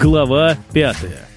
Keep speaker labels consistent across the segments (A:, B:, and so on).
A: Глава пятая.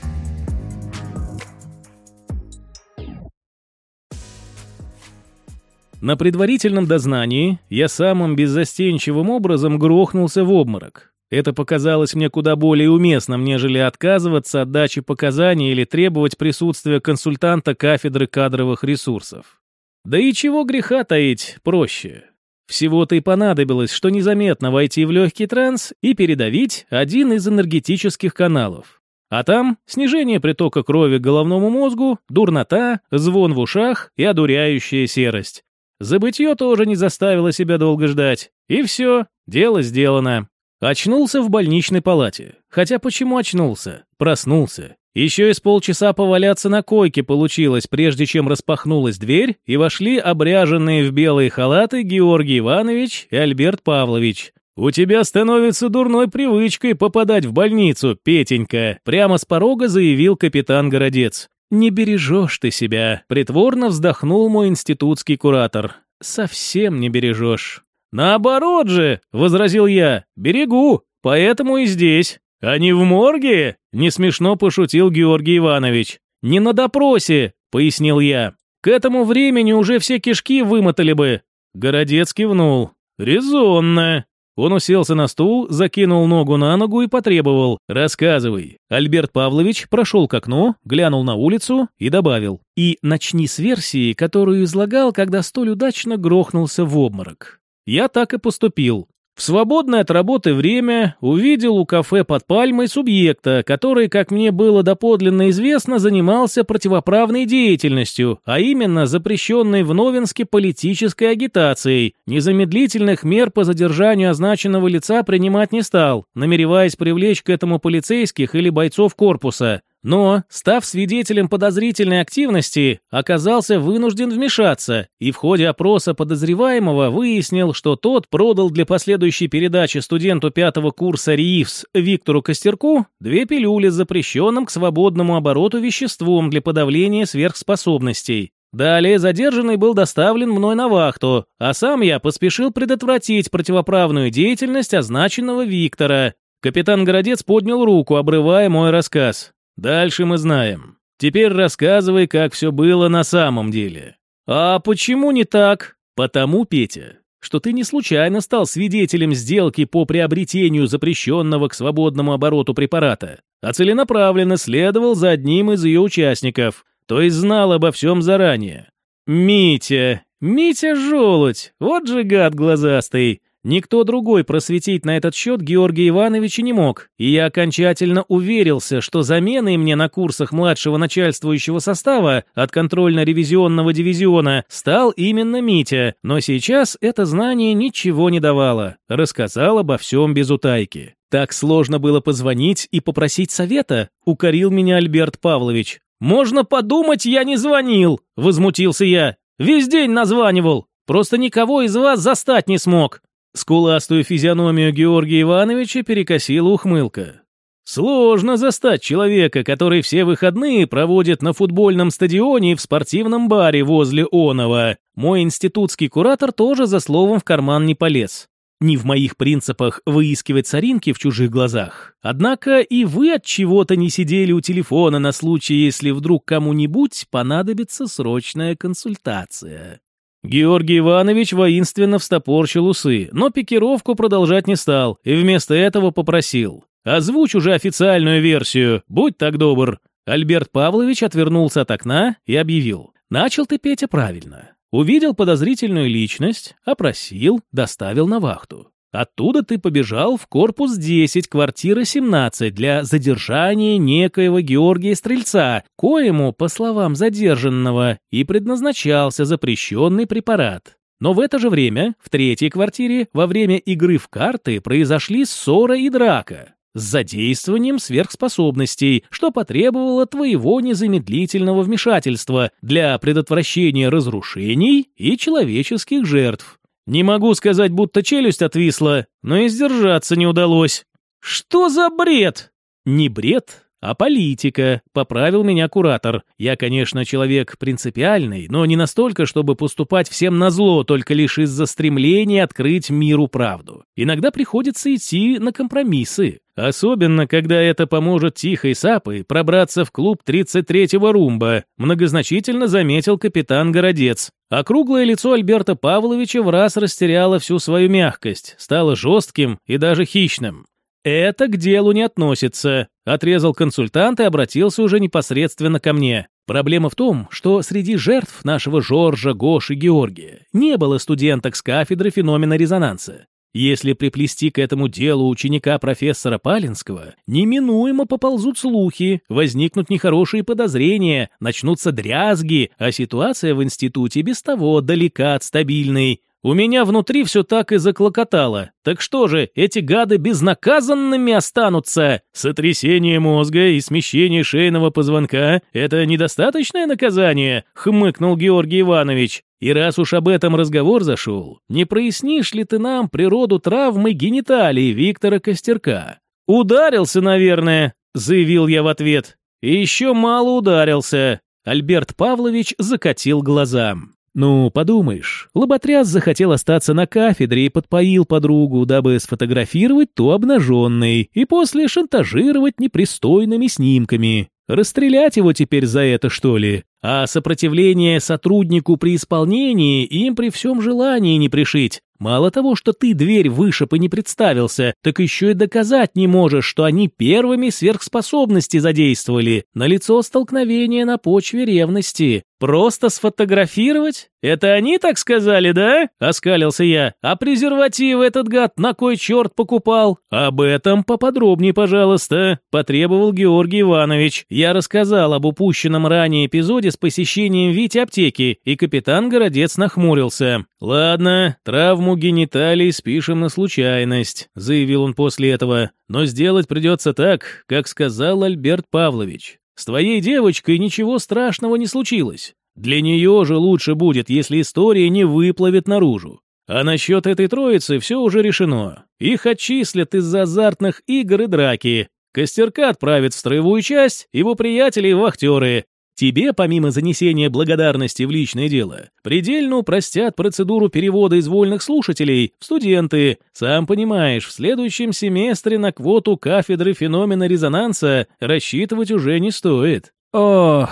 A: На предварительном дознании я самым беззастенчивым образом грохнулся в обморок. Это показалось мне куда более уместным, нежели отказываться от дачи показаний или требовать присутствия консультанта кафедры кадровых ресурсов. Да и чего греха таить, проще. Всего-то и понадобилось, что незаметно войти в легкий транс и передавить один из энергетических каналов. А там снижение притока крови к головному мозгу, дурнота, звон в ушах и одуряющая серость. Забытье тоже не заставило себя долго ждать. И все, дело сделано. Очнулся в больничной палате. Хотя почему очнулся? Проснулся. Еще из полчаса поваляться на койке получилось, прежде чем распахнулась дверь, и вошли обряженные в белые халаты Георгий Иванович и Альберт Павлович. «У тебя становится дурной привычкой попадать в больницу, Петенька», прямо с порога заявил капитан Городец. «Не бережешь ты себя», — притворно вздохнул мой институтский куратор. «Совсем не бережешь». «Наоборот же», — возразил я, — «берегу, поэтому и здесь». «А не в морге?» — не смешно пошутил Георгий Иванович. «Не на допросе», — пояснил я. «К этому времени уже все кишки вымотали бы». Городец кивнул. «Резонно». Он уселся на стул, закинул ногу на ногу и потребовал «Рассказывай». Альберт Павлович прошел к окну, глянул на улицу и добавил «И начни с версии, которую излагал, когда столь удачно грохнулся в обморок». Я так и поступил. В свободное от работы время увидел у кафе под пальмой субъекта, который, как мне было доподлинно известно, занимался противоправной деятельностью, а именно запрещенной в Новинске политической агитацией. Незамедлительных мер по задержанию означенного лица принимать не стал, намереваясь привлечь к этому полицейских или бойцов корпуса. Но, став свидетелем подозрительной активности, оказался вынужден вмешаться и в ходе опроса подозреваемого выяснил, что тот продал для последующей передачи студенту пятого курса РИИФС Виктору Костерку две пилюли с запрещенным к свободному обороту веществом для подавления сверхспособностей. Далее задержанный был доставлен мной на вахту, а сам я поспешил предотвратить противоправную деятельность означенного Виктора. Капитан Городец поднял руку, обрывая мой рассказ. Дальше мы знаем. Теперь рассказывай, как все было на самом деле. А почему не так? Потому, Петя, что ты не случайно стал свидетелем сделки по приобретению запрещенного к свободному обороту препарата, а целенаправленно следовал за одним из ее участников, то есть знал обо всем заранее. Митя, Митя Желудь, вот же гад глазастый. Никто другой просветить на этот счет Георгия Ивановича не мог, и я окончательно уверился, что заменой мне на курсах младшего начальствующего состава от контрольно-ревизионного дивизиона стал именно Митя, но сейчас это знание ничего не давало, рассказал обо всем без утайки. Так сложно было позвонить и попросить совета, укорил меня Альберт Павлович. «Можно подумать, я не звонил!» — возмутился я. «Весь день названивал, просто никого из вас застать не смог!» Скуластую физиономию Георгия Ивановича перекосила ухмылка. Сложно застать человека, который все выходные проводит на футбольном стадионе и в спортивном баре возле Онова. Мой институтский куратор тоже за словом в карман не полез. Не в моих принципах выискивать соринки в чужих глазах. Однако и вы от чего-то не сидели у телефона на случай, если вдруг кому-нибудь понадобится срочная консультация. Георгий Иванович воинственно встопорчил усы, но пикировку продолжать не стал и вместо этого попросил. «Озвучь уже официальную версию, будь так добр». Альберт Павлович отвернулся от окна и объявил. «Начал ты, Петя, правильно. Увидел подозрительную личность, опросил, доставил на вахту. Оттуда ты побежал в корпус 10, квартира 17 для задержания некоего Георгия Стрельца, коему, по словам задержанного, и предназначался запрещенный препарат. Но в это же время в третьей квартире во время игры в карты произошли ссора и драка с задействованием сверхспособностей, что потребовало твоего незамедлительного вмешательства для предотвращения разрушений и человеческих жертв. Не могу сказать, будто челюсть отвисла, но и сдержаться не удалось. Что за бред? Не бред, а политика, поправил меня куратор. Я, конечно, человек принципиальный, но не настолько, чтобы поступать всем на зло, только лишь из-за стремления открыть миру правду. Иногда приходится идти на компромиссы. Особенно, когда это поможет тихой сапой пробраться в клуб 33-го румба, многозначительно заметил капитан Городец. А круглое лицо Альберта Павловича в раз растеряло всю свою мягкость, стало жестким и даже хищным. «Это к делу не относится», — отрезал консультант и обратился уже непосредственно ко мне. Проблема в том, что среди жертв нашего Жоржа, Гоши, Георгия не было студенток с кафедры феномена резонанса. Если приплести к этому делу ученика профессора Палинского, неминуемо поползут слухи, возникнут нехорошие подозрения, начнутся дрязги, а ситуация в институте без того далека от стабильной. У меня внутри все так и заклокотало. Так что же, эти гады безнаказанными останутся? Сотрясение мозга и смещение шейного позвонка – это недостаточное наказание? Хмыкнул Георгий Иванович. И раз уж об этом разговор зашел, не прояснишь ли ты нам природу травмы гениталий Виктора Костерка? Ударился, наверное, заявил я в ответ. И еще мало ударился. Альберт Павлович закатил глаза. Ну, подумаешь, лоботряс захотел остаться на кафедре и подпоил подругу, дабы сфотографировать ту обнаженной и после шантажировать непристойными снимками. Расстрелять его теперь за это, что ли? А сопротивление сотруднику при исполнении им при всем желании не пришить. Мало того, что ты дверь вышиб и не представился, так еще и доказать не можешь, что они первыми сверхспособности задействовали. На лицо столкновение на почве ревности. Просто сфотографировать? Это они так сказали, да? Оскалился я. А презерватив этот гад на кой черт покупал? Об этом поподробнее, пожалуйста, потребовал Георгий Иванович. Я рассказал об упущенном ранее эпизоде с посещением Вити аптеки, и капитан Городец нахмурился. Ладно, травму гениталий спишем на случайность, заявил он после этого. Но сделать придется так, как сказал Альберт Павлович. С твоей девочкой ничего страшного не случилось. Для нее же лучше будет, если история не выплывет наружу. А насчет этой троицы все уже решено. Их отчислят из-за азартных игр и драки. Костерка отправят в строевую часть, его приятели в вахтеры. Тебе, помимо занесения благодарности в личное дело, предельно упростят процедуру перевода из вольных слушателей в студенты. Сам понимаешь, в следующем семестре на квоту кафедры феномена резонанса рассчитывать уже не стоит. Ох...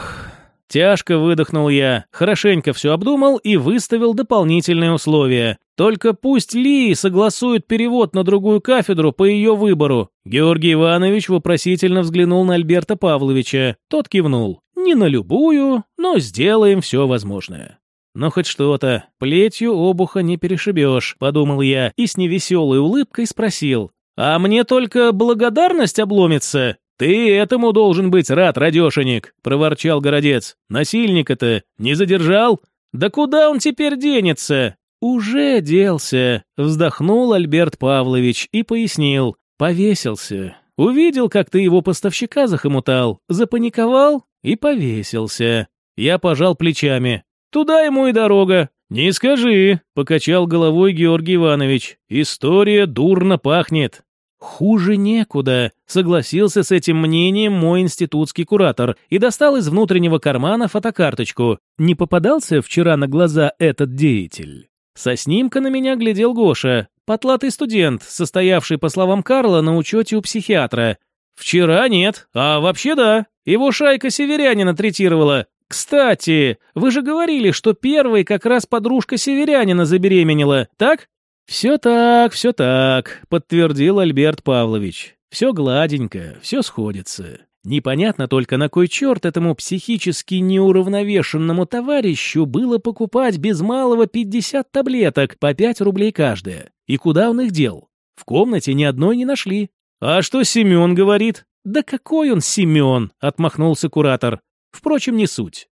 A: Тяжко выдохнул я, хорошенько все обдумал и выставил дополнительные условия. Только пусть Ли согласует перевод на другую кафедру по ее выбору. Георгий Иванович вопросительно взглянул на Альберта Павловича. Тот кивнул. Не на любую, но сделаем все возможное. «Ну хоть что-то, плетью обуха не перешибешь», — подумал я и с невеселой улыбкой спросил. «А мне только благодарность обломится?» «Ты этому должен быть рад, радешенек», — проворчал Городец. «Насильника-то не задержал? Да куда он теперь денется?» «Уже делся», — вздохнул Альберт Павлович и пояснил. «Повесился. Увидел, как ты его поставщика захомутал, запаниковал и повесился. Я пожал плечами. Туда ему и дорога. Не скажи, покачал головой Георгий Иванович. История дурно пахнет. Хуже некуда, согласился с этим мнением мой институтский куратор и достал из внутреннего кармана фотокарточку. Не попадался вчера на глаза этот деятель. Со снимка на меня глядел Гоша, потлатый студент, состоявший, по словам Карла, на учете у психиатра. «Вчера нет, а вообще да. Его шайка северянина третировала. Кстати, вы же говорили, что первой как раз подружка северянина забеременела, так?» «Все так, все так», — подтвердил Альберт Павлович. «Все гладенько, все сходится. Непонятно только, на кой черт этому психически неуравновешенному товарищу было покупать без малого 50 таблеток по 5 рублей каждая. И куда он их дел? В комнате ни одной не нашли. «А что Семен говорит?» «Да какой он Семен?» — отмахнулся куратор. Впрочем, не суть.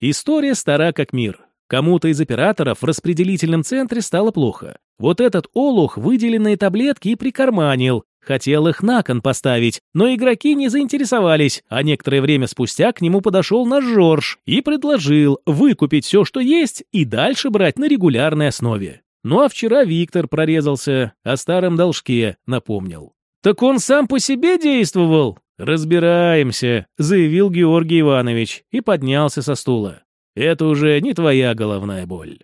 A: История стара как мир. Кому-то из операторов в распределительном центре стало плохо. Вот этот олух выделенные таблетки и прикарманил. Хотел их на кон поставить, но игроки не заинтересовались, а некоторое время спустя к нему подошел наш Жорж и предложил выкупить все, что есть, и дальше брать на регулярной основе. Ну а вчера Виктор прорезался, о старом должке напомнил. «Так он сам по себе действовал?» «Разбираемся», — заявил Георгий Иванович и поднялся со стула. «Это уже не твоя головная боль».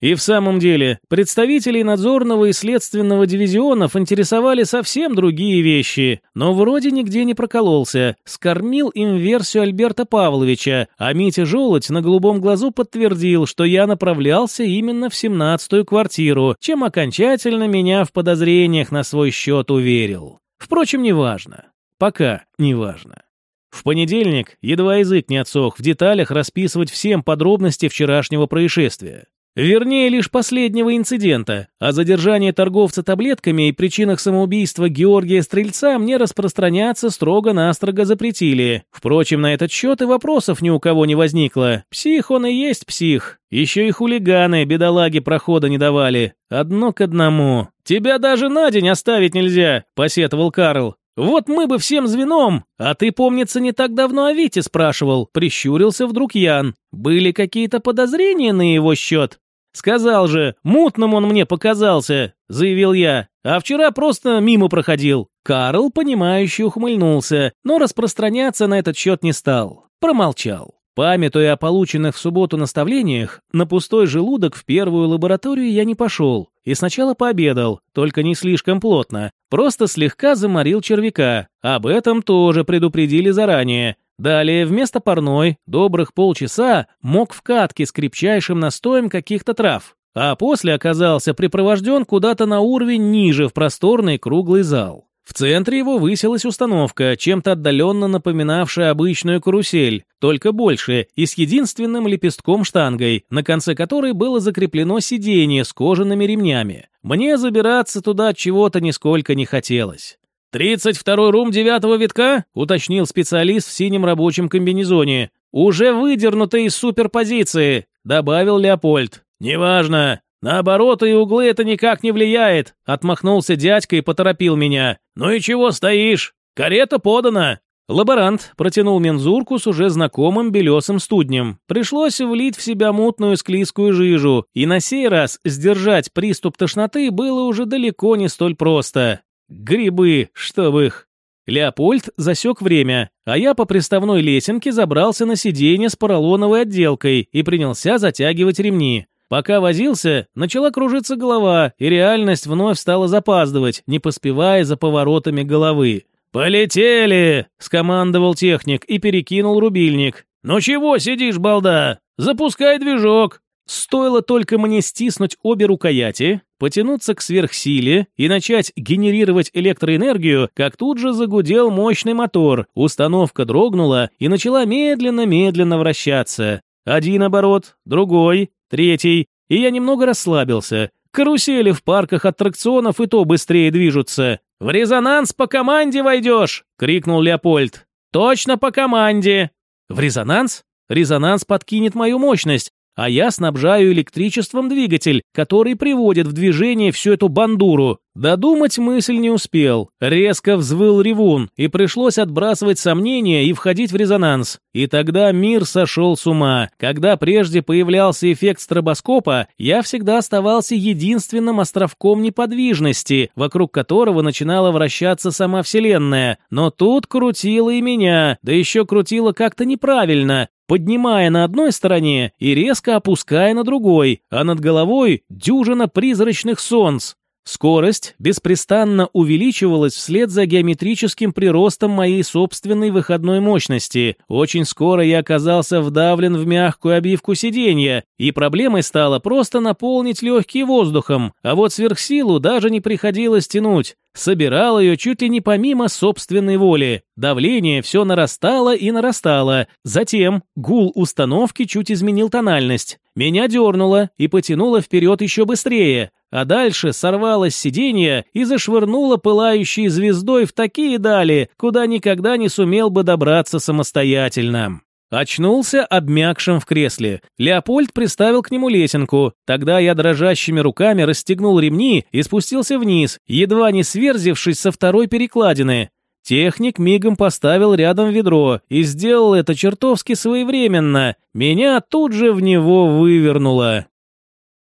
A: И в самом деле, представителей надзорного и следственного дивизионов интересовали совсем другие вещи, но вроде нигде не прокололся. Скормил им версию Альберта Павловича, а Митя Желудь на голубом глазу подтвердил, что я направлялся именно в семнадцатую квартиру, чем окончательно меня в подозрениях на свой счет уверил. Впрочем, неважно. Пока неважно. В понедельник едва язык не отсох в деталях расписывать всем подробности вчерашнего происшествия. Вернее, лишь последнего инцидента. О задержании торговца таблетками и причинах самоубийства Георгия Стрельца мне распространяться строго-настрого запретили. Впрочем, на этот счет и вопросов ни у кого не возникло. Псих он и есть псих. Еще и хулиганы, бедолаги, прохода не давали. Одно к одному. «Тебя даже на день оставить нельзя», — посетовал Карл. «Вот мы бы всем звеном, а ты, помнится, не так давно о Вите спрашивал», — прищурился вдруг Ян. «Были какие-то подозрения на его счет?» «Сказал же, мутным он мне показался», — заявил я, «а вчера просто мимо проходил». Карл, понимающе ухмыльнулся, но распространяться на этот счет не стал. Промолчал. Памятуя о полученных в субботу наставлениях, на пустой желудок в первую лабораторию я не пошел. И сначала пообедал, только не слишком плотно. Просто слегка заморил червяка. Об этом тоже предупредили заранее. Далее вместо парной добрых полчаса мог в катке с крепчайшим настоем каких-то трав, а после оказался припровожден куда-то на уровень ниже в просторный круглый зал. В центре его высилась установка, чем-то отдаленно напоминавшая обычную карусель, только больше, и с единственным лепестком-штангой, на конце которой было закреплено сиденье с кожаными ремнями. Мне забираться туда от чего-то нисколько не хотелось. «Тридцать второй рум девятого витка?» — уточнил специалист в синем рабочем комбинезоне. «Уже выдернуто из суперпозиции», — добавил Леопольд. «Неважно. На обороты и углы это никак не влияет», — отмахнулся дядька и поторопил меня. «Ну и чего стоишь? Карета подана». Лаборант протянул мензурку с уже знакомым белесым студнем. Пришлось влить в себя мутную склизкую жижу, и на сей раз сдержать приступ тошноты было уже далеко не столь просто. Грибы, чтоб их. Леопольд засек время, а я по приставной лесенке забрался на сиденье с поролоновой отделкой и принялся затягивать ремни. Пока возился, начала кружиться голова, и реальность вновь стала запаздывать, не поспевая за поворотами головы. «Полетели!» — скомандовал техник и перекинул рубильник. «Ну чего сидишь, балда? Запускай движок!» Стоило только мне стиснуть обе рукояти, потянуться к сверхсиле и начать генерировать электроэнергию, как тут же загудел мощный мотор, установка дрогнула и начала медленно-медленно вращаться. Один оборот, другой, третий, и я немного расслабился. Карусели в парках аттракционов и то быстрее движутся. «В резонанс по команде войдешь!» — крикнул Леопольд. «Точно по команде!» «В резонанс?» Резонанс подкинет мою мощность, а я снабжаю электричеством двигатель, который приводит в движение всю эту бандуру. Додумать мысль не успел. Резко взвыл ревун, и пришлось отбрасывать сомнения и входить в резонанс. И тогда мир сошел с ума. Когда прежде появлялся эффект стробоскопа, я всегда оставался единственным островком неподвижности, вокруг которого начинала вращаться сама Вселенная. Но тут крутило и меня, да еще крутило как-то неправильно, поднимая на одной стороне и резко опуская на другой, а над головой дюжина призрачных солнц. Скорость беспрестанно увеличивалась вслед за геометрическим приростом моей собственной выходной мощности. Очень скоро я оказался вдавлен в мягкую обивку сиденья, и проблемой стало просто наполнить легкие воздухом, а вот сверхсилу даже не приходилось тянуть. Собирал ее чуть ли не помимо собственной воли. Давление все нарастало и нарастало. Затем гул установки чуть изменил тональность. Меня дернуло и потянуло вперед еще быстрее, а дальше сорвалось сиденье и зашвырнуло пылающей звездой в такие дали, куда никогда не сумел бы добраться самостоятельно. Очнулся обмякшим в кресле. Леопольд приставил к нему лесенку. Тогда я дрожащими руками расстегнул ремни и спустился вниз, едва не сверзившись со второй перекладины. Техник мигом поставил рядом ведро и сделал это чертовски своевременно. Меня тут же в него вывернуло.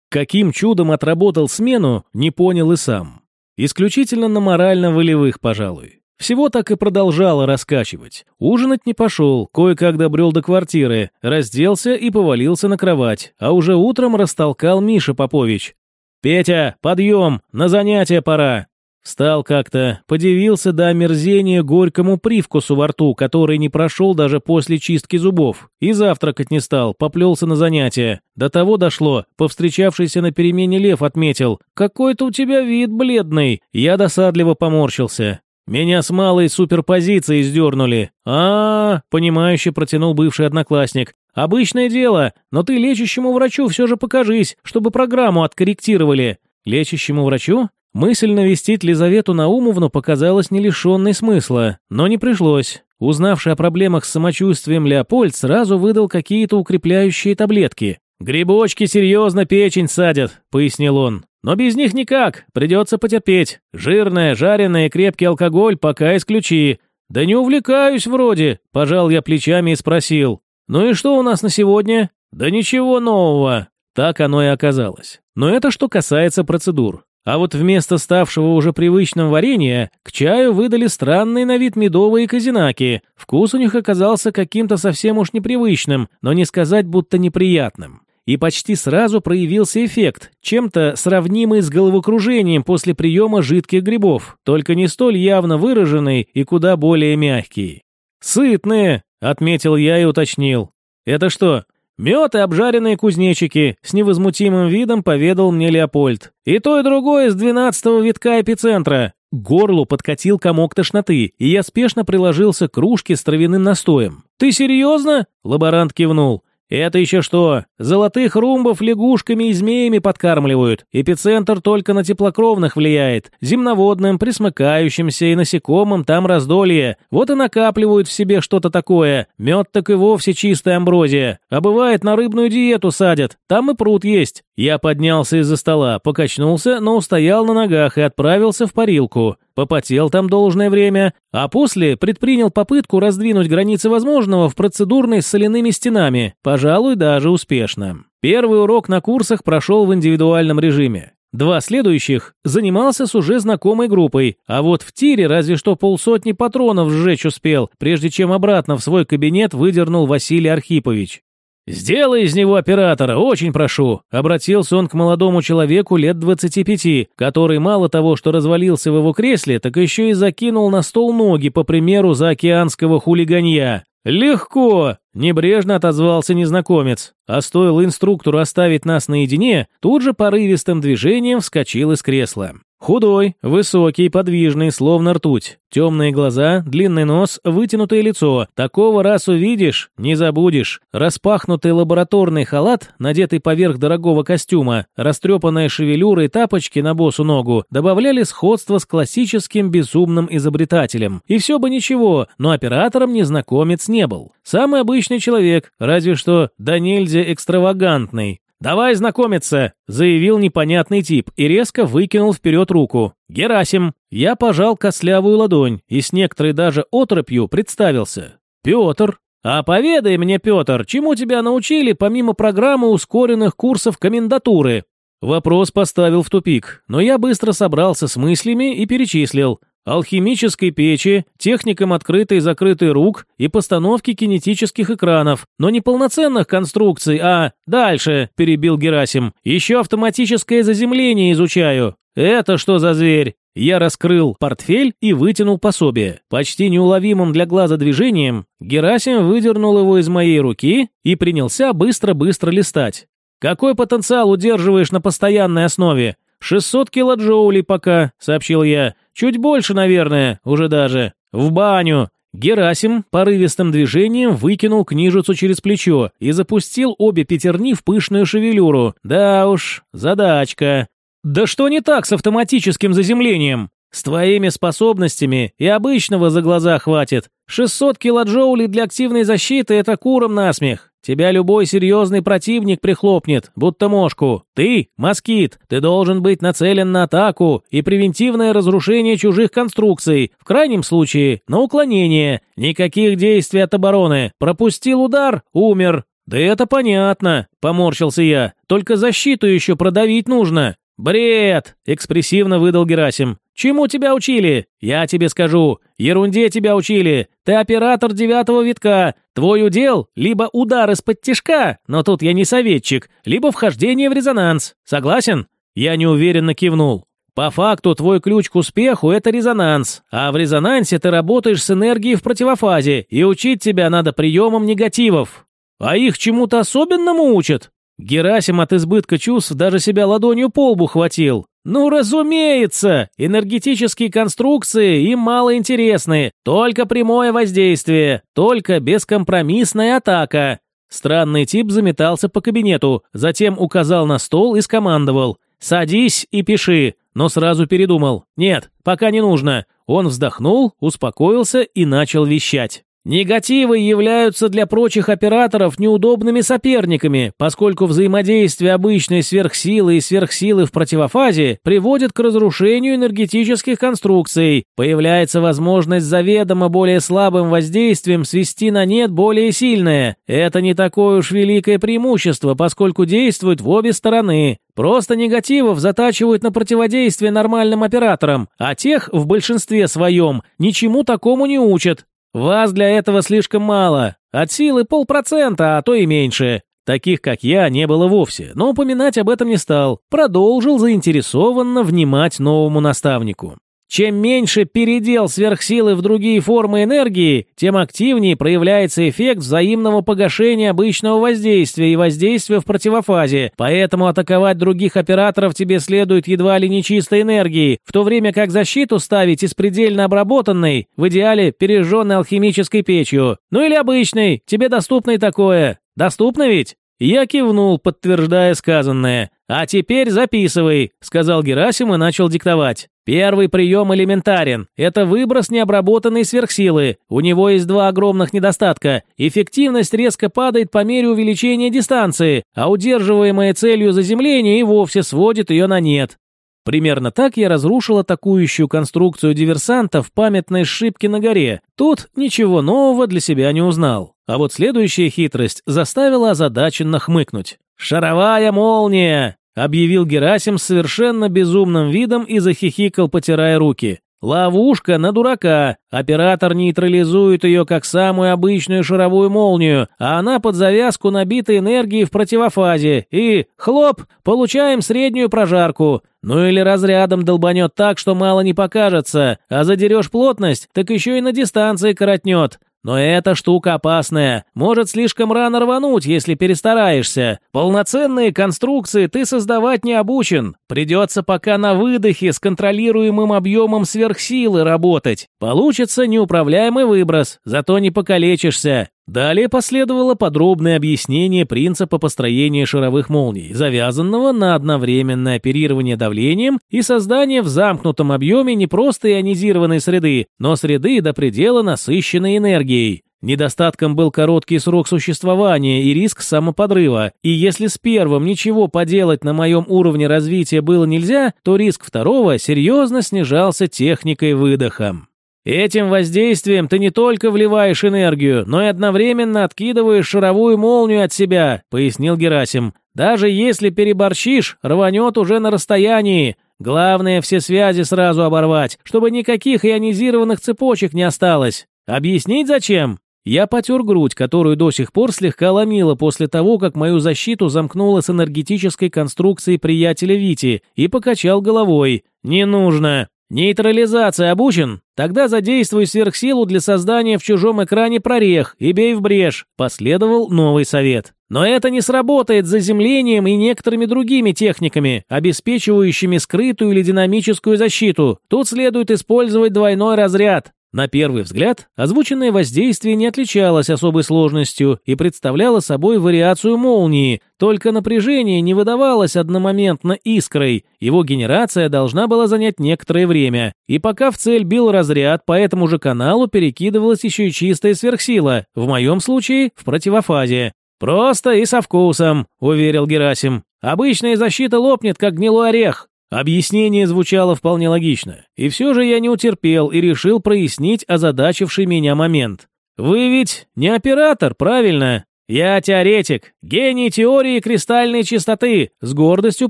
A: Каким чудом отработал смену, не понял и сам. Исключительно на морально-волевых, пожалуй. Всего так и продолжало раскачивать. Ужинать не пошел, кое-как добрел до квартиры, разделся и повалился на кровать, а уже утром растолкал Миша Попович. «Петя, подъем, на занятия пора!» Встал как-то, подивился до омерзения горькому привкусу во рту, который не прошел даже после чистки зубов. И завтракать не стал, поплелся на занятия. До того дошло, повстречавшийся на перемене лев отметил. «Какой-то у тебя вид бледный!» Я досадливо поморщился. «Меня с малой суперпозиции сдернули». А, -а, -а понимающе протянул бывший одноклассник. «Обычное дело, но ты лечащему врачу все же покажись, чтобы программу откорректировали». «Лечащему врачу?» Мысль навестить Лизавету Наумовну показалась не лишенной смысла, но не пришлось. Узнавший о проблемах с самочувствием Леопольд сразу выдал какие-то укрепляющие таблетки. «Грибочки серьезно печень садят», — пояснил он. «Но без них никак, придется потерпеть. Жирное, жареное и крепкий алкоголь пока исключи». «Да не увлекаюсь вроде», — пожал я плечами и спросил. «Ну и что у нас на сегодня?» «Да ничего нового». Так оно и оказалось. Но это что касается процедур. А вот вместо ставшего уже привычным варенья, к чаю выдали странные на вид медовые казинаки. Вкус у них оказался каким-то совсем уж непривычным, но не сказать будто неприятным. И почти сразу проявился эффект, чем-то сравнимый с головокружением после приема жидких грибов, только не столь явно выраженный и куда более мягкий. «Сытные», — отметил я и уточнил. «Это что, Мед и обжаренные кузнечики, с невозмутимым видом поведал мне Леопольд. И то, и другое с двенадцатого витка эпицентра. К горлу подкатил комок тошноты, и я спешно приложился к кружке с травяным настоем. «Ты серьезно?» – лаборант кивнул. «Это еще что? Золотых румбов лягушками и змеями подкармливают. Эпицентр только на теплокровных влияет. Земноводным, присмыкающимся и насекомым там раздолье. Вот и накапливают в себе что-то такое. Мед так и вовсе чистая амброзия. А бывает на рыбную диету садят. Там и пруд есть». Я поднялся из-за стола, покачнулся, но устоял на ногах и отправился в парилку попотел там должное время, а после предпринял попытку раздвинуть границы возможного в процедурной с соляными стенами, пожалуй, даже успешно. Первый урок на курсах прошел в индивидуальном режиме. Два следующих занимался с уже знакомой группой, а вот в тире разве что полсотни патронов сжечь успел, прежде чем обратно в свой кабинет выдернул Василий Архипович. «Сделай из него оператора, очень прошу», — обратился он к молодому человеку лет 25, который мало того, что развалился в его кресле, так еще и закинул на стол ноги, по примеру заокеанского хулиганья. «Легко!» – небрежно отозвался незнакомец. А стоило инструктору оставить нас наедине, тут же порывистым движением вскочил из кресла. Худой, высокий, подвижный, словно ртуть. Темные глаза, длинный нос, вытянутое лицо. Такого раз увидишь, не забудешь. Распахнутый лабораторный халат, надетый поверх дорогого костюма, растрепанная шевелюра и тапочки на босу ногу добавляли сходство с классическим безумным изобретателем. И все бы ничего, но оператором незнакомец не был. Самый обычный человек, разве что да нельзя экстравагантный. «Давай знакомиться», — заявил непонятный тип и резко выкинул вперед руку. «Герасим». Я пожал костлявую ладонь и с некоторой даже отропью представился. «Петр». «А поведай мне, Петр, чему тебя научили помимо программы ускоренных курсов комендатуры?» Вопрос поставил в тупик, но я быстро собрался с мыслями и перечислил алхимической печи, техникам открытой и закрытой рук и постановки кинетических экранов, но не полноценных конструкций, а... Дальше, перебил Герасим, еще автоматическое заземление изучаю. Это что за зверь? Я раскрыл портфель и вытянул пособие. Почти неуловимым для глаза движением Герасим выдернул его из моей руки и принялся быстро-быстро листать. «Какой потенциал удерживаешь на постоянной основе?» «600 килоджоулей пока», — сообщил я. «Чуть больше, наверное, уже даже. В баню». Герасим порывистым движением выкинул книжицу через плечо и запустил обе пятерни в пышную шевелюру. Да уж, задачка. «Да что не так с автоматическим заземлением?» С твоими способностями и обычного за глаза хватит. 600 килоджоулей для активной защиты – это куром насмех. Тебя любой серьезный противник прихлопнет, будто мошку. Ты – москит, ты должен быть нацелен на атаку и превентивное разрушение чужих конструкций, в крайнем случае – на уклонение. Никаких действий от обороны. Пропустил удар – умер. Да это понятно, поморщился я. Только защиту еще продавить нужно. «Бред!» – экспрессивно выдал Герасим. Чему тебя учили? Я тебе скажу. Ерунде тебя учили. Ты оператор девятого витка. Твой удел – либо удар из-под тишка, но тут я не советчик, либо вхождение в резонанс. Согласен? Я неуверенно кивнул. По факту твой ключ к успеху – это резонанс, а в резонансе ты работаешь с энергией в противофазе, и учить тебя надо приемам негативов. А их чему-то особенному учат? Герасим от избытка чувств даже себя ладонью по лбу хватил. Ну, разумеется, энергетические конструкции им мало интересны, только прямое воздействие, только бескомпромиссная атака. Странный тип заметался по кабинету, затем указал на стол и скомандовал «Садись и пиши» но сразу передумал. Нет, пока не нужно. Он вздохнул, успокоился и начал вещать. Негативы являются для прочих операторов неудобными соперниками, поскольку взаимодействие обычной сверхсилы и сверхсилы в противофазе приводит к разрушению энергетических конструкций. Появляется возможность заведомо более слабым воздействием свести на нет более сильное. Это не такое уж великое преимущество, поскольку действует в обе стороны. Просто негативов затачивают на противодействие нормальным операторам, а тех в большинстве своем ничему такому не учат. Вас для этого слишком мало. От силы полпроцента, а то и меньше. Таких, как я, не было вовсе, но упоминать об этом не стал. Продолжил заинтересованно внимать новому наставнику. Чем меньше передел сверхсилы в другие формы энергии, тем активнее проявляется эффект взаимного погашения обычного воздействия и воздействия в противофазе, поэтому атаковать других операторов тебе следует едва ли не чистой энергией, в то время как защиту ставить из предельно обработанной, в идеале пережженной алхимической печью. Ну или обычной, тебе доступной такое. Доступно ведь? Я кивнул, подтверждая сказанное. «А теперь записывай», — сказал Герасим и начал диктовать. Первый прием элементарен. Это выброс необработанной сверхсилы. У него есть два огромных недостатка. Эффективность резко падает по мере увеличения дистанции, а удерживаемая целью заземление и вовсе сводит ее на нет. Примерно так я разрушил атакующую конструкцию диверсанта в памятной шибке на горе. Тут ничего нового для себя не узнал. А вот следующая хитрость заставила озадаченно хмыкнуть. «Шаровая молния!» объявил Герасим с совершенно безумным видом и захихикал, потирая руки. Ловушка на дурака. Оператор нейтрализует ее как самую обычную шаровую молнию, а она под завязку набита энергией в противофазе. И, хлоп, получаем среднюю прожарку. Ну или разрядом долбанет так, что мало не покажется, а задерешь плотность, так еще и на дистанции коротнет. Но эта штука опасная, может слишком рано рвануть, если перестараешься. Полноценные конструкции ты создавать не обучен. Придется пока на выдохе с контролируемым объемом сверхсилы работать. Получится неуправляемый выброс, зато не покалечишься. Далее последовало подробное объяснение принципа построения шаровых молний, завязанного на одновременное оперирование давлением и создание в замкнутом объеме не просто ионизированной среды, но среды до предела насыщенной энергией. Недостатком был короткий срок существования и риск самоподрыва, и если с первым ничего поделать на моем уровне развития было нельзя, то риск второго серьезно снижался техникой выдоха. Этим воздействием ты не только вливаешь энергию, но и одновременно откидываешь шаровую молнию от себя, пояснил Герасим. Даже если переборщишь, рванет уже на расстоянии. Главное все связи сразу оборвать, чтобы никаких ионизированных цепочек не осталось. Объяснить зачем? Я потер грудь, которую до сих пор слегка ломило после того, как мою защиту замкнуло с энергетической конструкцией приятеля Вити, и покачал головой. «Не нужно. Нейтрализация обучен? Тогда задействуй сверхсилу для создания в чужом экране прорех и бей в брешь. Последовал новый совет. Но это не сработает заземлением и некоторыми другими техниками, обеспечивающими скрытую или динамическую защиту. Тут следует использовать двойной разряд. На первый взгляд, озвученное воздействие не отличалось особой сложностью и представляло собой вариацию молнии, только напряжение не выдавалось одномоментно искрой, его генерация должна была занять некоторое время. И пока в цель бил разряд, по этому же каналу перекидывалась еще и чистая сверхсила, в моем случае в противофазе. «Просто и со вкусом», — уверил Герасим. «Обычная защита лопнет, как гнилой орех, Объяснение звучало вполне логично, и все же я не утерпел и решил прояснить озадачивший меня момент. «Вы ведь не оператор, правильно?» «Я теоретик, гений теории кристальной чистоты», — с гордостью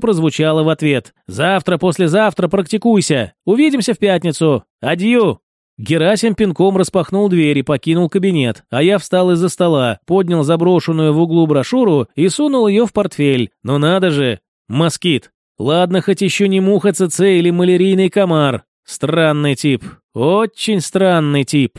A: прозвучало в ответ. «Завтра, послезавтра практикуйся. Увидимся в пятницу. Адью». Герасим пинком распахнул дверь и покинул кабинет, а я встал из-за стола, поднял заброшенную в углу брошюру и сунул ее в портфель. Ну надо же! Москит. Ладно, хоть еще не муха ЦЦ или малярийный комар. Странный тип. Очень странный тип.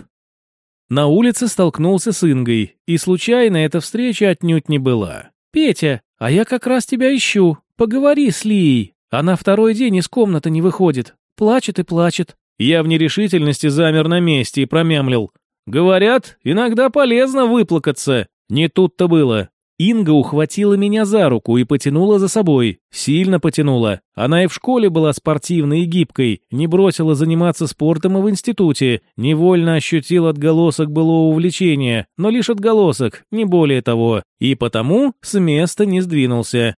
A: На улице столкнулся с Ингой, и случайно эта встреча отнюдь не была. «Петя, а я как раз тебя ищу. Поговори с Лией. Она второй день из комнаты не выходит. Плачет и плачет». Я в нерешительности замер на месте и промямлил. «Говорят, иногда полезно выплакаться». Не тут-то было. Инга ухватила меня за руку и потянула за собой. Сильно потянула. Она и в школе была спортивной и гибкой, не бросила заниматься спортом и в институте, невольно ощутил отголосок былого увлечения, но лишь отголосок, не более того, и потому с места не сдвинулся.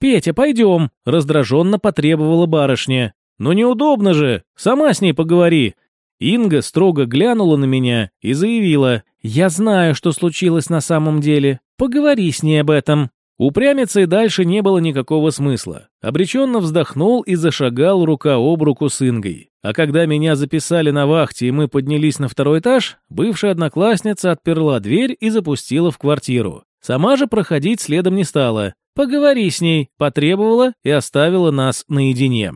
A: «Петя, пойдем!» – раздраженно потребовала барышня. «Но неудобно же! Сама с ней поговори!» Инга строго глянула на меня и заявила, «Я знаю, что случилось на самом деле. Поговори с ней об этом». Упрямиться и дальше не было никакого смысла. Обреченно вздохнул и зашагал рука об руку с Ингой. А когда меня записали на вахте и мы поднялись на второй этаж, бывшая одноклассница отперла дверь и запустила в квартиру. Сама же проходить следом не стала. «Поговори с ней», потребовала и оставила нас наедине.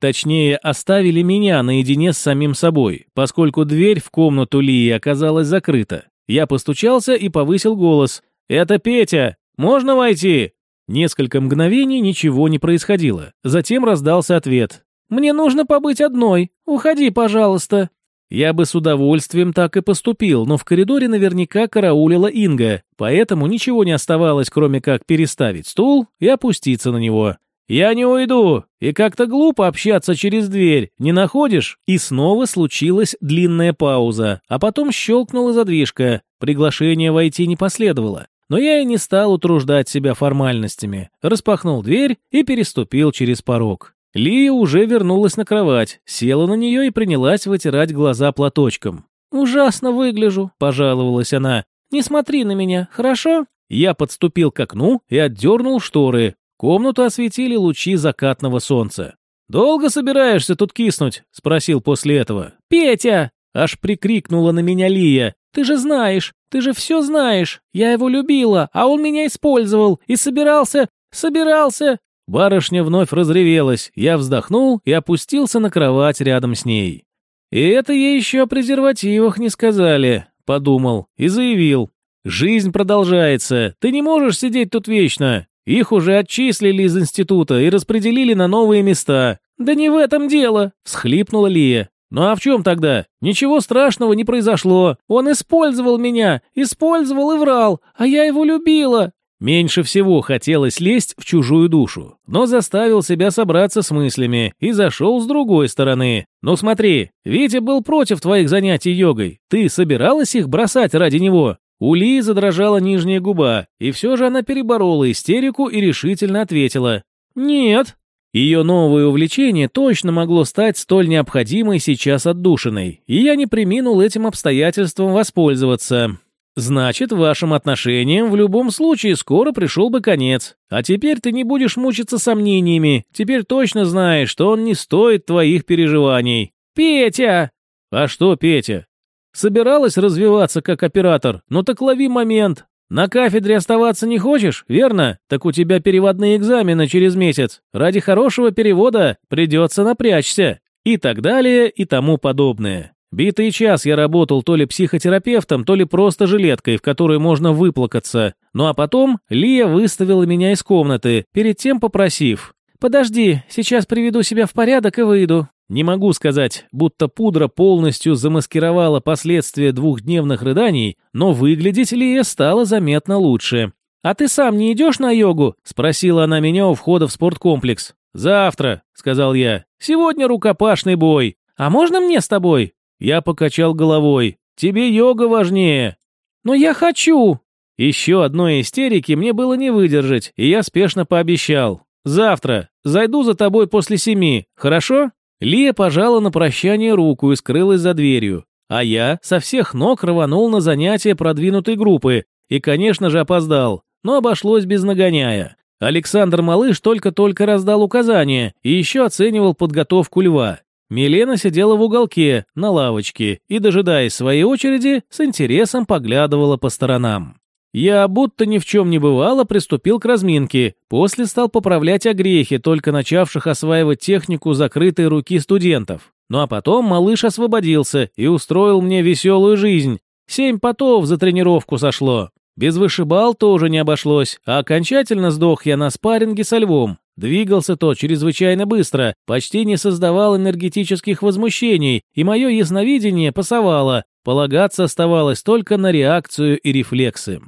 A: Точнее, оставили меня наедине с самим собой, поскольку дверь в комнату Лии оказалась закрыта. Я постучался и повысил голос. «Это Петя! Можно войти?» Несколько мгновений ничего не происходило. Затем раздался ответ. «Мне нужно побыть одной. Уходи, пожалуйста». Я бы с удовольствием так и поступил, но в коридоре наверняка караулила Инга, поэтому ничего не оставалось, кроме как переставить стул и опуститься на него. «Я не уйду, и как-то глупо общаться через дверь, не находишь?» И снова случилась длинная пауза, а потом щелкнула задвижка. Приглашение войти не последовало. Но я и не стал утруждать себя формальностями. Распахнул дверь и переступил через порог. Лия уже вернулась на кровать, села на нее и принялась вытирать глаза платочком. «Ужасно выгляжу», — пожаловалась она. «Не смотри на меня, хорошо?» Я подступил к окну и отдернул шторы. Комнату осветили лучи закатного солнца. «Долго собираешься тут киснуть?» — спросил после этого. «Петя!» — аж прикрикнула на меня Лия. «Ты же знаешь, ты же все знаешь. Я его любила, а он меня использовал и собирался, собирался...» Барышня вновь разревелась, я вздохнул и опустился на кровать рядом с ней. «И это ей еще о презервативах не сказали», — подумал и заявил. «Жизнь продолжается, ты не можешь сидеть тут вечно. Их уже отчислили из института и распределили на новые места. Да не в этом дело, всхлипнула Лия. Ну а в чем тогда? Ничего страшного не произошло. Он использовал меня, использовал и врал, а я его любила. Меньше всего хотелось лезть в чужую душу, но заставил себя собраться с мыслями и зашел с другой стороны. «Ну смотри, Витя был против твоих занятий йогой. Ты собиралась их бросать ради него?» У Ли задрожала нижняя губа, и все же она переборола истерику и решительно ответила «Нет». Ее новое увлечение точно могло стать столь необходимой сейчас отдушиной, и я не приминул этим обстоятельством воспользоваться. Значит, вашим отношениям в любом случае скоро пришел бы конец. А теперь ты не будешь мучиться сомнениями, теперь точно знаешь, что он не стоит твоих переживаний. Петя! А что, Петя? Собиралась развиваться как оператор, но так лови момент. На кафедре оставаться не хочешь, верно? Так у тебя переводные экзамены через месяц. Ради хорошего перевода придется напрячься. И так далее, и тому подобное. Битый час я работал то ли психотерапевтом, то ли просто жилеткой, в которой можно выплакаться. Ну а потом Лия выставила меня из комнаты, перед тем попросив. «Подожди, сейчас приведу себя в порядок и выйду. Не могу сказать, будто пудра полностью замаскировала последствия двухдневных рыданий, но выглядеть Лия стало заметно лучше. «А ты сам не идешь на йогу?» – спросила она меня у входа в спорткомплекс. «Завтра», – сказал я. «Сегодня рукопашный бой. А можно мне с тобой?» Я покачал головой. «Тебе йога важнее». «Но я хочу!» Еще одной истерики мне было не выдержать, и я спешно пообещал. «Завтра. Зайду за тобой после семи, хорошо?» Лия пожала на прощание руку и скрылась за дверью, а я со всех ног рванул на занятия продвинутой группы, и, конечно же, опоздал, но обошлось без нагоняя. Александр Малыш только-только раздал указания и еще оценивал подготовку льва. Милена сидела в уголке, на лавочке, и, дожидаясь своей очереди, с интересом поглядывала по сторонам. Я, будто ни в чем не бывало, приступил к разминке, после стал поправлять огрехи, только начавших осваивать технику закрытой руки студентов. Ну а потом малыш освободился и устроил мне веселую жизнь. Семь потов за тренировку сошло. Без вышибал тоже не обошлось, а окончательно сдох я на спарринге со львом. Двигался тот чрезвычайно быстро, почти не создавал энергетических возмущений, и мое ясновидение пасовало, полагаться оставалось только на реакцию и рефлексы.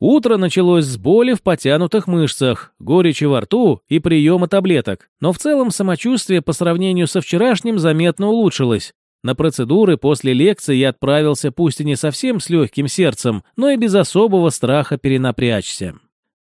A: Утро началось с боли в потянутых мышцах, горечи во рту и приема таблеток, но в целом самочувствие по сравнению со вчерашним заметно улучшилось. На процедуры после лекции я отправился пусть и не совсем с легким сердцем, но и без особого страха перенапрячься.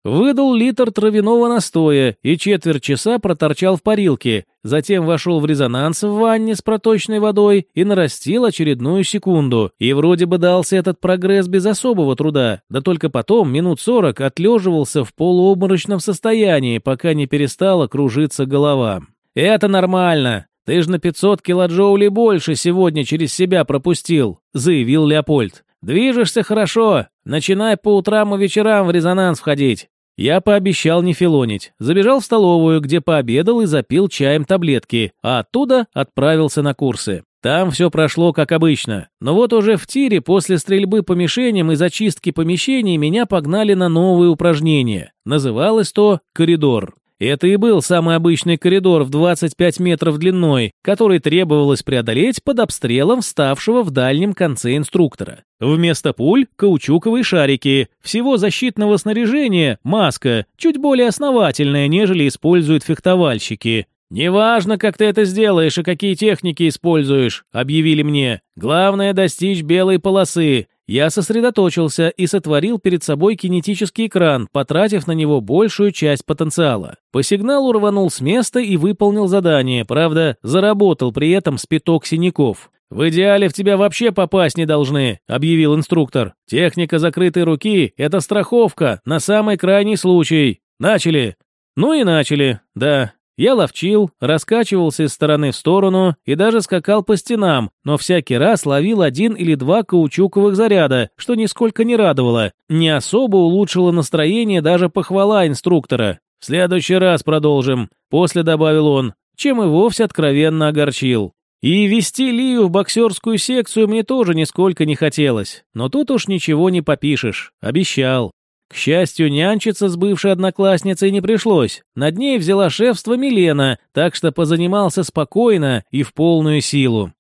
A: Выдал литр травяного настоя и четверть часа проторчал в парилке, затем вошел в резонанс в ванне с проточной водой и нарастил очередную секунду. И вроде бы дался этот прогресс без особого труда, да только потом минут сорок отлеживался в полуобморочном состоянии, пока не перестала кружиться голова. «Это нормально. Ты ж на 500 килоджоулей больше сегодня через себя пропустил», заявил Леопольд. «Движешься хорошо. Начинай по утрам и вечерам в резонанс входить. Я пообещал не филонить. Забежал в столовую, где пообедал и запил чаем таблетки, а оттуда отправился на курсы. Там все прошло как обычно. Но вот уже в тире после стрельбы по мишеням и зачистки помещений меня погнали на новые упражнения. Называлось то «коридор». Это и был самый обычный коридор в 25 метров длиной, который требовалось преодолеть под обстрелом вставшего в дальнем конце инструктора. Вместо пуль – каучуковые шарики, всего защитного снаряжения – маска, чуть более основательная, нежели используют фехтовальщики. «Неважно, как ты это сделаешь и какие техники используешь», – объявили мне. «Главное – достичь белой полосы. Я сосредоточился и сотворил перед собой кинетический экран, потратив на него большую часть потенциала. По сигналу рванул с места и выполнил задание, правда, заработал при этом спиток синяков. «В идеале в тебя вообще попасть не должны», — объявил инструктор. «Техника закрытой руки — это страховка на самый крайний случай. Начали!» Ну и начали, да. Я ловчил, раскачивался из стороны в сторону и даже скакал по стенам, но всякий раз ловил один или два каучуковых заряда, что нисколько не радовало. Не особо улучшило настроение даже похвала инструктора. «В следующий раз продолжим», — после добавил он, чем и вовсе откровенно огорчил. И вести Лию в боксерскую секцию мне тоже нисколько не хотелось. Но тут уж ничего не попишешь. Обещал. К счастью, нянчиться с бывшей одноклассницей не пришлось. Над ней взяла шефство Милена, так что позанимался спокойно и в полную силу.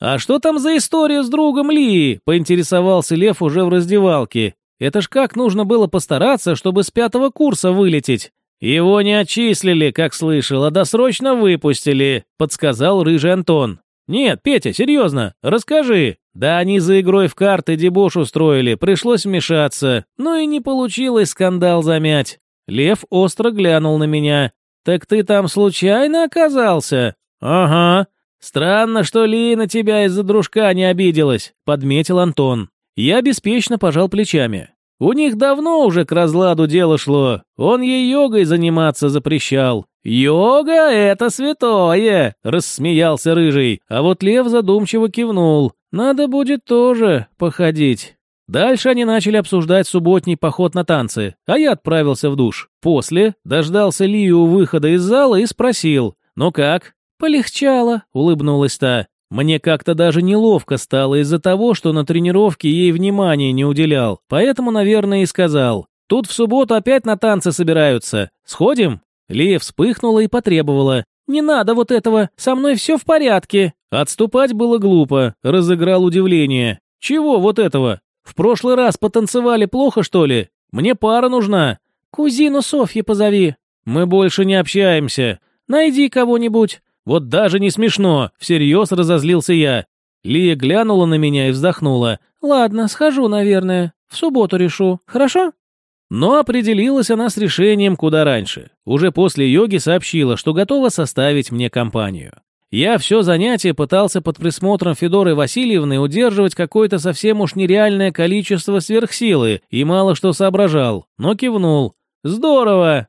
A: «А что там за история с другом Ли?» – поинтересовался Лев уже в раздевалке. «Это ж как нужно было постараться, чтобы с пятого курса вылететь?» «Его не отчислили, как слышал, а досрочно выпустили», – подсказал рыжий Антон. «Нет, Петя, серьезно, расскажи». Да они за игрой в карты дебош устроили, пришлось вмешаться. Ну и не получилось скандал замять. Лев остро глянул на меня. «Так ты там случайно оказался?» «Ага. Странно, что Ли на тебя из-за дружка не обиделась», — подметил Антон. Я беспечно пожал плечами. У них давно уже к разладу дело шло. Он ей йогой заниматься запрещал. «Йога — это святое!» — рассмеялся Рыжий. А вот Лев задумчиво кивнул. «Надо будет тоже походить». Дальше они начали обсуждать субботний поход на танцы, а я отправился в душ. После дождался Лию у выхода из зала и спросил. «Ну как?» «Полегчало», — улыбнулась та. Мне как-то даже неловко стало из-за того, что на тренировке ей внимания не уделял, поэтому, наверное, и сказал. «Тут в субботу опять на танцы собираются. Сходим?» Лия вспыхнула и потребовала. «Не надо вот этого, со мной все в порядке». Отступать было глупо, разыграл удивление. «Чего вот этого? В прошлый раз потанцевали плохо, что ли? Мне пара нужна». «Кузину Софьи позови». «Мы больше не общаемся. Найди кого-нибудь». «Вот даже не смешно», — всерьез разозлился я. Лия глянула на меня и вздохнула. «Ладно, схожу, наверное. В субботу решу. Хорошо?» Но определилась она с решением куда раньше. Уже после йоги сообщила, что готова составить мне компанию. Я все занятие пытался под присмотром Федоры Васильевны удерживать какое-то совсем уж нереальное количество сверхсилы и мало что соображал, но кивнул. «Здорово!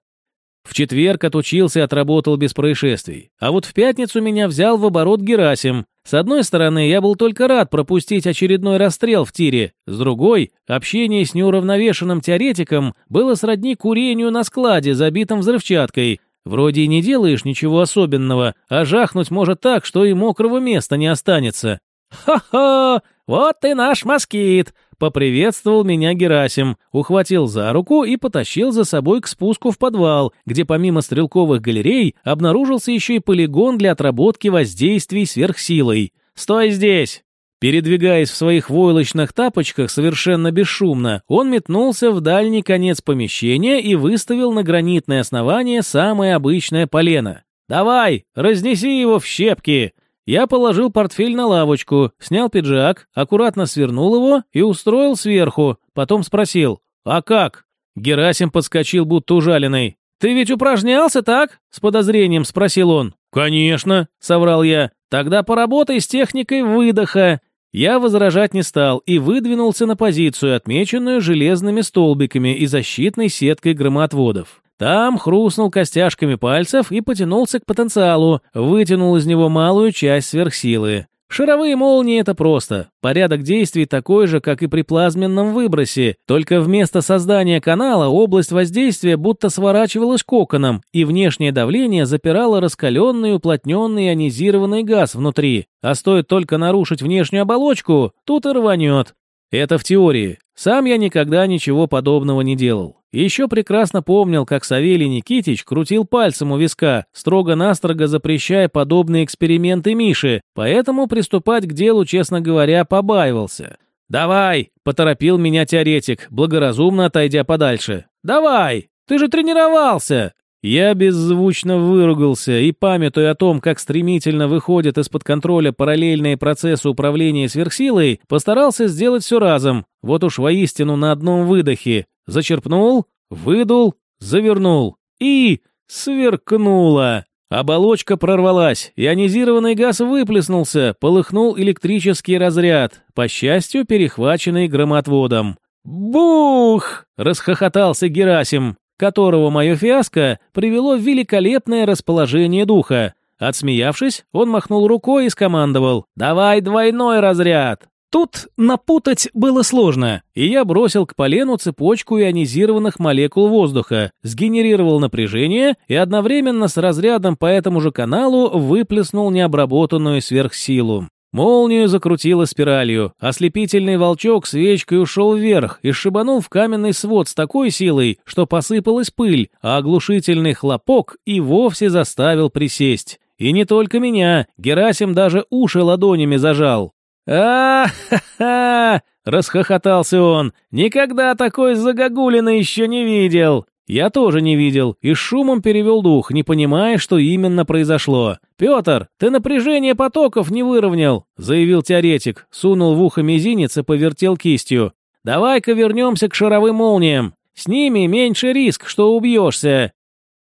A: В четверг отучился и отработал без происшествий. А вот в пятницу меня взял в оборот Герасим. С одной стороны, я был только рад пропустить очередной расстрел в тире. С другой, общение с неуравновешенным теоретиком было сродни курению на складе, забитом взрывчаткой. Вроде и не делаешь ничего особенного, а жахнуть может так, что и мокрого места не останется. «Ха-ха! Вот ты наш москит!» Поприветствовал меня Герасим, ухватил за руку и потащил за собой к спуску в подвал, где помимо стрелковых галерей обнаружился еще и полигон для отработки воздействий сверхсилой. «Стой здесь!» Передвигаясь в своих войлочных тапочках совершенно бесшумно, он метнулся в дальний конец помещения и выставил на гранитное основание самое обычное полено. «Давай, разнеси его в щепки!» Я положил портфель на лавочку, снял пиджак, аккуратно свернул его и устроил сверху, потом спросил «А как?». Герасим подскочил, будто ужаленный. «Ты ведь упражнялся, так?» — с подозрением спросил он. «Конечно», — соврал я. «Тогда поработай с техникой выдоха». Я возражать не стал и выдвинулся на позицию, отмеченную железными столбиками и защитной сеткой громоотводов. Там хрустнул костяшками пальцев и потянулся к потенциалу, вытянул из него малую часть сверхсилы. Шаровые молнии — это просто. Порядок действий такой же, как и при плазменном выбросе, только вместо создания канала область воздействия будто сворачивалась коконом, и внешнее давление запирало раскаленный, уплотненный ионизированный газ внутри. А стоит только нарушить внешнюю оболочку, тут и рванет. Это в теории. Сам я никогда ничего подобного не делал. Еще прекрасно помнил, как Савелий Никитич крутил пальцем у виска, строго-настрого запрещая подобные эксперименты Миши, поэтому приступать к делу, честно говоря, побаивался. «Давай!» — поторопил меня теоретик, благоразумно отойдя подальше. «Давай! Ты же тренировался!» Я беззвучно выругался и, памятуя о том, как стремительно выходят из-под контроля параллельные процессы управления сверхсилой, постарался сделать все разом, вот уж воистину на одном выдохе. Зачерпнул, выдул, завернул и... сверкнуло. Оболочка прорвалась, ионизированный газ выплеснулся, полыхнул электрический разряд, по счастью, перехваченный громотводом. «Бух!» — расхохотался Герасим которого мое фиаско привело в великолепное расположение духа. Отсмеявшись, он махнул рукой и скомандовал «Давай двойной разряд!». Тут напутать было сложно, и я бросил к полену цепочку ионизированных молекул воздуха, сгенерировал напряжение и одновременно с разрядом по этому же каналу выплеснул необработанную сверхсилу. Молнию закрутило спиралью, ослепительный волчок свечкой ушел вверх и шибанул в каменный свод с такой силой, что посыпалась пыль, а оглушительный хлопок и вовсе заставил присесть. И не только меня, Герасим даже уши ладонями зажал. «А-ха-ха!» — расхохотался он. «Никогда такой загогулины еще не видел!» Я тоже не видел и шумом перевел дух, не понимая, что именно произошло. «Петр, ты напряжение потоков не выровнял», — заявил теоретик, сунул в ухо мизинец и повертел кистью. «Давай-ка вернемся к шаровым молниям. С ними меньше риск, что убьешься».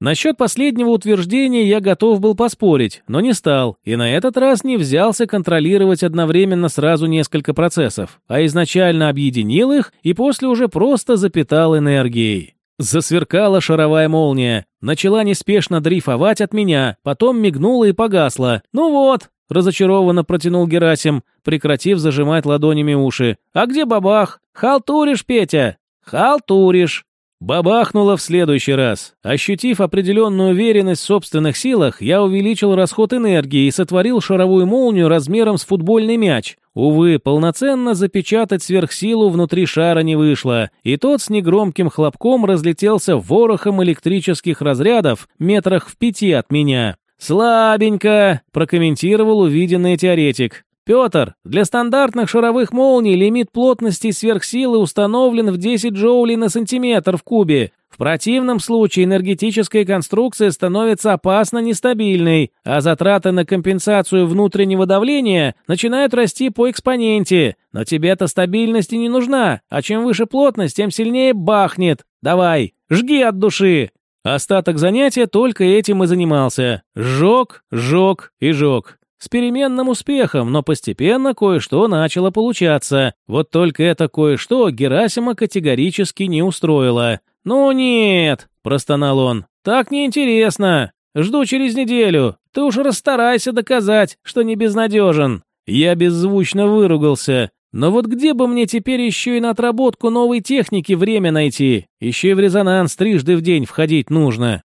A: Насчет последнего утверждения я готов был поспорить, но не стал, и на этот раз не взялся контролировать одновременно сразу несколько процессов, а изначально объединил их и после уже просто запитал энергией. Засверкала шаровая молния, начала неспешно дрейфовать от меня, потом мигнула и погасла. «Ну вот», — разочарованно протянул Герасим, прекратив зажимать ладонями уши. «А где бабах? Халтуришь, Петя?» «Халтуришь». Бабахнуло в следующий раз. Ощутив определенную уверенность в собственных силах, я увеличил расход энергии и сотворил шаровую молнию размером с футбольный мяч. Увы, полноценно запечатать сверхсилу внутри шара не вышло, и тот с негромким хлопком разлетелся ворохом электрических разрядов метрах в пяти от меня. «Слабенько», — прокомментировал увиденный теоретик. Петр, для стандартных шаровых молний лимит плотности сверхсилы установлен в 10 джоулей на сантиметр в кубе. В противном случае энергетическая конструкция становится опасно нестабильной, а затраты на компенсацию внутреннего давления начинают расти по экспоненте. Но тебе эта стабильность и не нужна, а чем выше плотность, тем сильнее бахнет. Давай, жги от души. Остаток занятия только этим и занимался. Жег, жег и жег. С переменным успехом, но постепенно кое-что начало получаться. Вот только это кое-что Герасима категорически не устроило. «Ну нет», – простонал он, – «так неинтересно. Жду через неделю. Ты уж расстарайся доказать, что не безнадежен». Я беззвучно выругался. Но вот где бы мне теперь еще и на отработку новой техники время найти? Еще и в резонанс трижды в день входить нужно.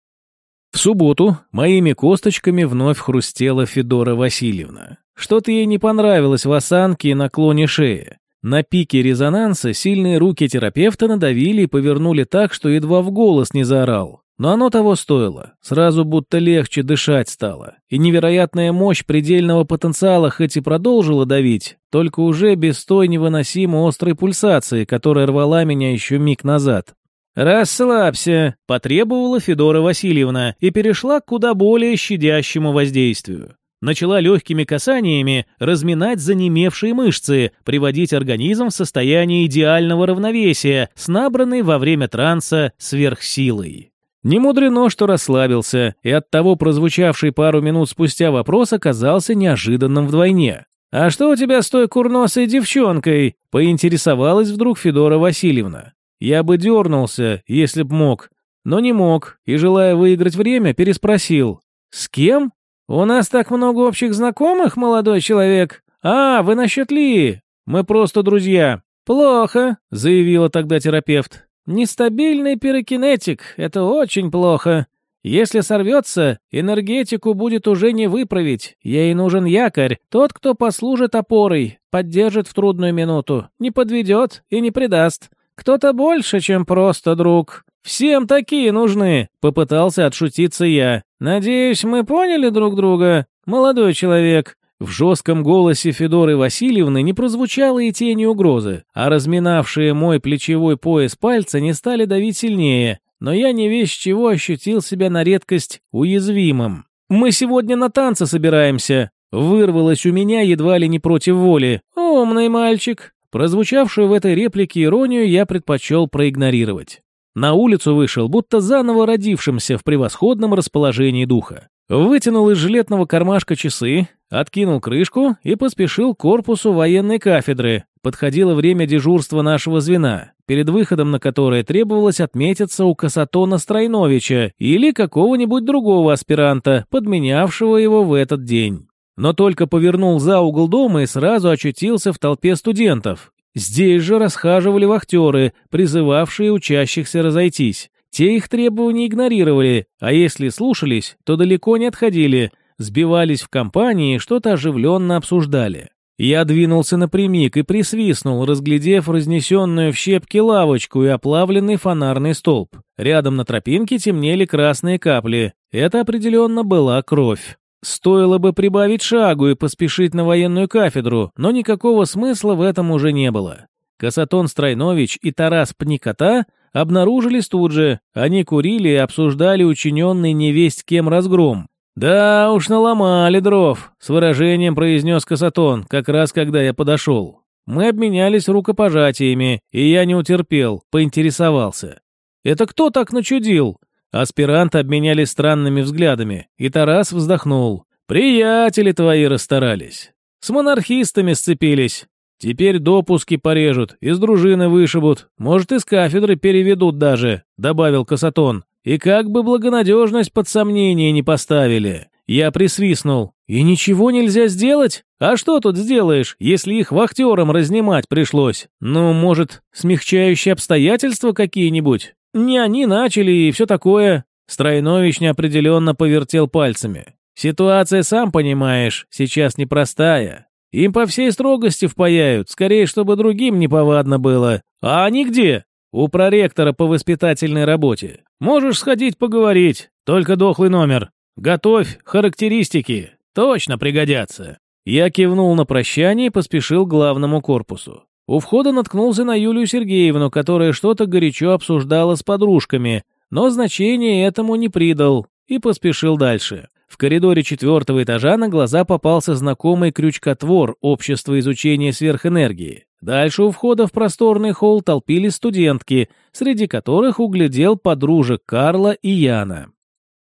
A: В субботу моими косточками вновь хрустела Федора Васильевна. Что-то ей не понравилось в осанке и наклоне шеи. На пике резонанса сильные руки терапевта надавили и повернули так, что едва в голос не заорал. Но оно того стоило. Сразу будто легче дышать стало. И невероятная мощь предельного потенциала хоть и продолжила давить, только уже без той невыносимо острой пульсации, которая рвала меня еще миг назад. «Расслабься», – потребовала Федора Васильевна и перешла к куда более щадящему воздействию. Начала легкими касаниями разминать занемевшие мышцы, приводить организм в состояние идеального равновесия с набранной во время транса сверхсилой. Не мудрено, что расслабился, и оттого прозвучавший пару минут спустя вопрос оказался неожиданным вдвойне. «А что у тебя с той курносой девчонкой?» – поинтересовалась вдруг Федора Васильевна. Я бы дернулся, если б мог, но не мог, и, желая выиграть время, переспросил. «С кем? У нас так много общих знакомых, молодой человек? А, вы насчет Ли? Мы просто друзья». «Плохо», – заявила тогда терапевт. Нестабильный пирокинетик – это очень плохо. Если сорвется, энергетику будет уже не выправить. Ей нужен якорь, тот, кто послужит опорой, поддержит в трудную минуту, не подведет и не предаст. Кто-то больше, чем просто друг. Всем такие нужны, попытался отшутиться я. Надеюсь, мы поняли друг друга, молодой человек. В жестком голосе Федоры Васильевны не прозвучало и тени угрозы, а разминавшие мой плечевой пояс пальцы не стали давить сильнее, но я не весь чего ощутил себя на редкость уязвимым. «Мы сегодня на танцы собираемся», вырвалось у меня едва ли не против воли. «Умный мальчик». Прозвучавшую в этой реплике иронию я предпочел проигнорировать. На улицу вышел, будто заново родившимся в превосходном расположении духа. Вытянул из жилетного кармашка часы, откинул крышку и поспешил к корпусу военной кафедры. Подходило время дежурства нашего звена, перед выходом на которое требовалось отметиться у Касатона Стройновича или какого-нибудь другого аспиранта, подменявшего его в этот день. Но только повернул за угол дома и сразу очутился в толпе студентов. Здесь же расхаживали вахтеры, призывавшие учащихся разойтись. Те их требования игнорировали, а если слушались, то далеко не отходили, сбивались в компании и что-то оживленно обсуждали. Я двинулся напрямик и присвистнул, разглядев разнесенную в щепки лавочку и оплавленный фонарный столб. Рядом на тропинке темнели красные капли. Это определенно была кровь. Стоило бы прибавить шагу и поспешить на военную кафедру, но никакого смысла в этом уже не было. Касатон Стройнович и Тарас Пникота обнаружились тут же. Они курили и обсуждали учиненный невесть кем разгром. «Да уж наломали дров», — с выражением произнес Касатон, как раз когда я подошел. Мы обменялись рукопожатиями, и я не утерпел, поинтересовался. «Это кто так начудил?» Аспиранты обменялись странными взглядами, и Тарас вздохнул. «Приятели твои расстарались. С монархистами сцепились. Теперь допуски порежут, из дружины вышибут, может, из кафедры переведут даже», — добавил Касатон. «И как бы благонадежность под сомнение не поставили». Я присвистнул. «И ничего нельзя сделать? А что тут сделаешь, если их вахтерам разнимать пришлось? Ну, может, смягчающие обстоятельства какие-нибудь? Не они начали и все такое». Стройнович неопределенно повертел пальцами. «Ситуация, сам понимаешь, сейчас непростая. Им по всей строгости впаяют, скорее, чтобы другим неповадно было. А они где? У проректора по воспитательной работе. Можешь сходить поговорить, только дохлый номер. Готовь характеристики, точно пригодятся». Я кивнул на прощание и поспешил к главному корпусу. У входа наткнулся на Юлию Сергеевну, которая что-то горячо обсуждала с подружками, но значения этому не придал и поспешил дальше. В коридоре четвертого этажа на глаза попался знакомый крючкотвор общества изучения сверхэнергии. Дальше у входа в просторный холл толпились студентки, среди которых углядел подружек Карла и Яна.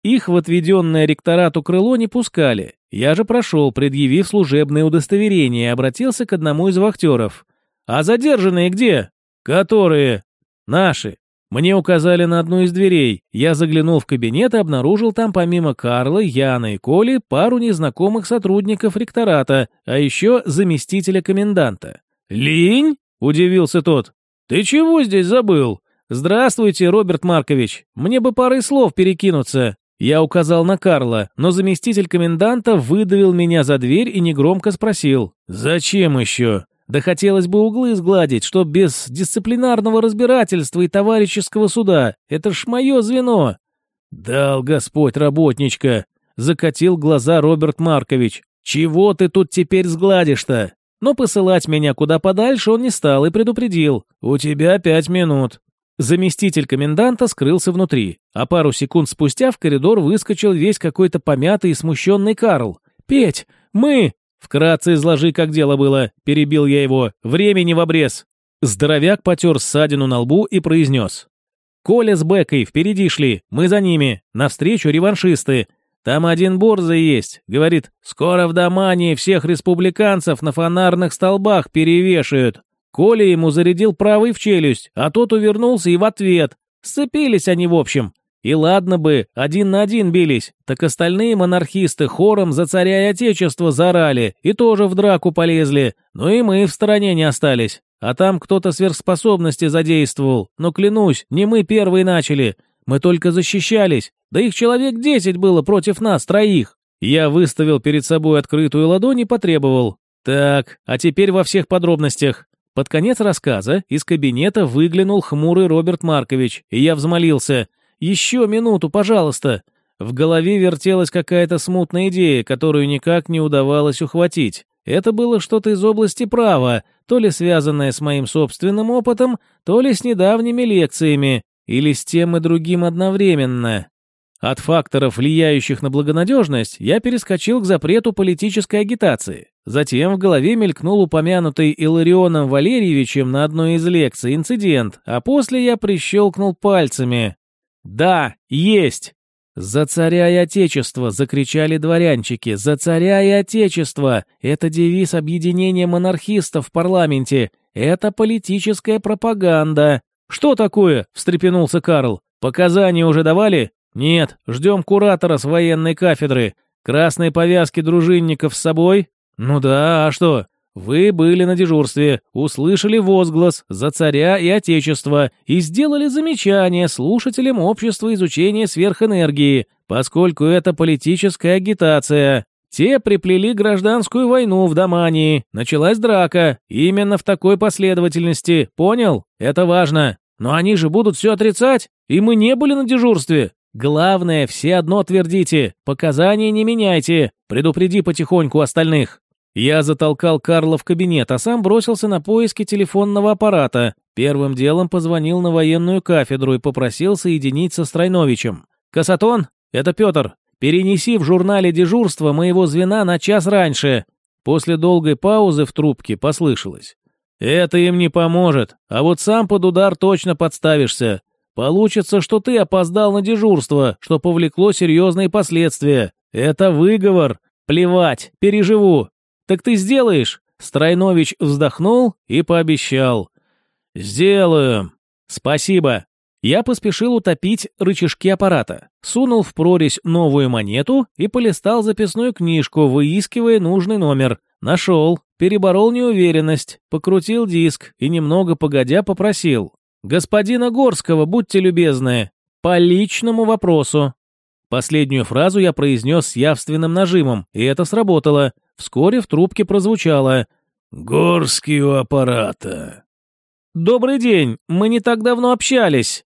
A: Их в отведенное ректорату крыло не пускали. Я же прошел, предъявив служебное удостоверение, обратился к одному из вахтеров. «А задержанные где?» «Которые?» «Наши». Мне указали на одну из дверей. Я заглянул в кабинет и обнаружил там помимо Карла, Яна и Коли пару незнакомых сотрудников ректората, а еще заместителя коменданта. «Линь?» – удивился тот. «Ты чего здесь забыл?» «Здравствуйте, Роберт Маркович. Мне бы парой слов перекинуться». Я указал на Карла, но заместитель коменданта выдавил меня за дверь и негромко спросил. «Зачем еще?» Да хотелось бы углы сгладить, что без дисциплинарного разбирательства и товарищеского суда. Это ж мое звено. Дал Господь работничка. Закатил глаза Роберт Маркович. Чего ты тут теперь сгладишь-то? Но посылать меня куда подальше он не стал и предупредил. У тебя пять минут. Заместитель коменданта скрылся внутри, а пару секунд спустя в коридор выскочил весь какой-то помятый и смущенный Карл. «Петь, мы...» «Вкратце изложи, как дело было», — перебил я его. «Времени в обрез». Здоровяк потер ссадину на лбу и произнес. «Коля с Бекой впереди шли, мы за ними, навстречу реваншисты. Там один борзый есть, говорит, скоро в Домании всех республиканцев на фонарных столбах перевешают. Коля ему зарядил правый в челюсть, а тот увернулся и в ответ. Сцепились они в общем. И ладно бы, один на один бились, так остальные монархисты хором за царя и отечество зарали и тоже в драку полезли, но и мы в стороне не остались. А там кто-то сверхспособности задействовал, но клянусь, не мы первые начали, мы только защищались, да их человек десять было против нас троих. Я выставил перед собой открытую ладонь и потребовал. Так, а теперь во всех подробностях. Под конец рассказа из кабинета выглянул хмурый Роберт Маркович, и я взмолился – еще минуту, пожалуйста!» В голове вертелась какая-то смутная идея, которую никак не удавалось ухватить. Это было что-то из области права, то ли связанное с моим собственным опытом, то ли с недавними лекциями, или с тем и другим одновременно. От факторов, влияющих на благонадежность, я перескочил к запрету политической агитации. Затем в голове мелькнул упомянутый Иларионом Валерьевичем на одной из лекций инцидент, а после я прищелкнул пальцами. «Да, есть!» «За царя и отечество!» — закричали дворянчики. «За царя и отечество!» — это девиз объединения монархистов в парламенте. Это политическая пропаганда. «Что такое?» — встрепенулся Карл. «Показания уже давали?» «Нет, ждем куратора с военной кафедры. Красные повязки дружинников с собой?» «Ну да, а что?» Вы были на дежурстве, услышали возглас «За царя и отечество» и сделали замечание слушателям общества изучения сверхэнергии, поскольку это политическая агитация. Те приплели гражданскую войну в Домании, началась драка, именно в такой последовательности, понял? Это важно. Но они же будут все отрицать, и мы не были на дежурстве. Главное, все одно твердите, показания не меняйте, предупреди потихоньку остальных. Я затолкал Карла в кабинет, а сам бросился на поиски телефонного аппарата. Первым делом позвонил на военную кафедру и попросил соединить со Стройновичем. «Касатон, это Петр. Перенеси в журнале дежурства моего звена на час раньше». После долгой паузы в трубке послышалось. «Это им не поможет, а вот сам под удар точно подставишься. Получится, что ты опоздал на дежурство, что повлекло серьезные последствия. Это выговор. Плевать, переживу. «Так ты сделаешь?» Стройнович вздохнул и пообещал. «Сделаю. Спасибо». Я поспешил утопить рычажки аппарата, сунул в прорезь новую монету и полистал записную книжку, выискивая нужный номер. Нашел, переборол неуверенность, покрутил диск и немного погодя попросил. «Господина Горского, будьте любезны, по личному вопросу». Последнюю фразу я произнес с явственным нажимом, и это сработало. Вскоре в трубке прозвучало «Горский у аппарата». «Добрый день, мы не так давно общались».